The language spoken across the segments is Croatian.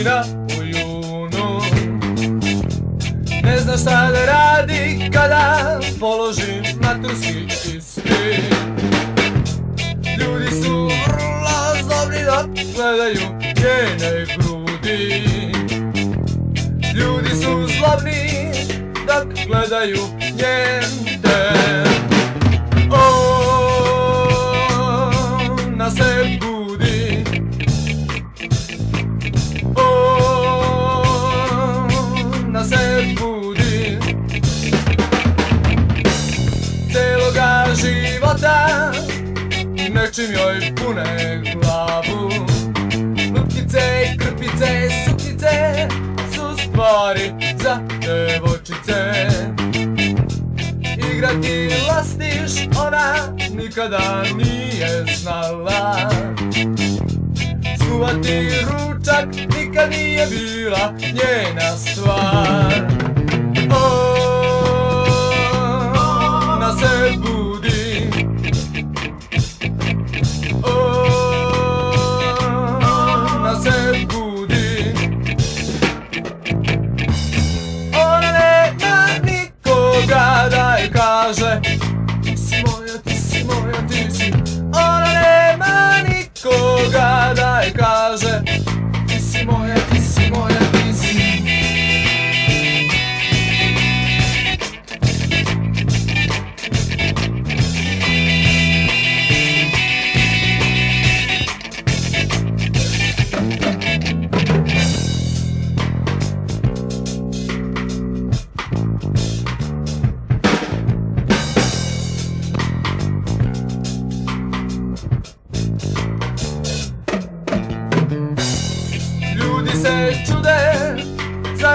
godina u junu. Ne zna šta da radi kada položi maturski ispit Ljudi su vrlo zlobni dok gledaju njene grudi Ljudi su zlobni dok gledaju njen Nečim joj pune glavu. Lutkice, krpice, suknice Su stvari za devojčice Igrati lastiš ona nikada nije znala. Skuvati ručak nikad nije bila njena stvar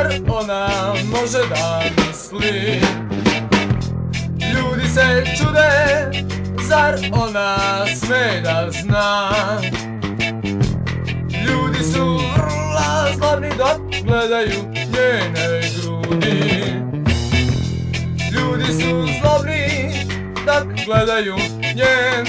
zar ona može da misli? Ljudi se čude, zar ona sme da zna? Ljudi su vrlo zlobni dok gledaju njene grudi Ljudi su zlobni dok gledaju njen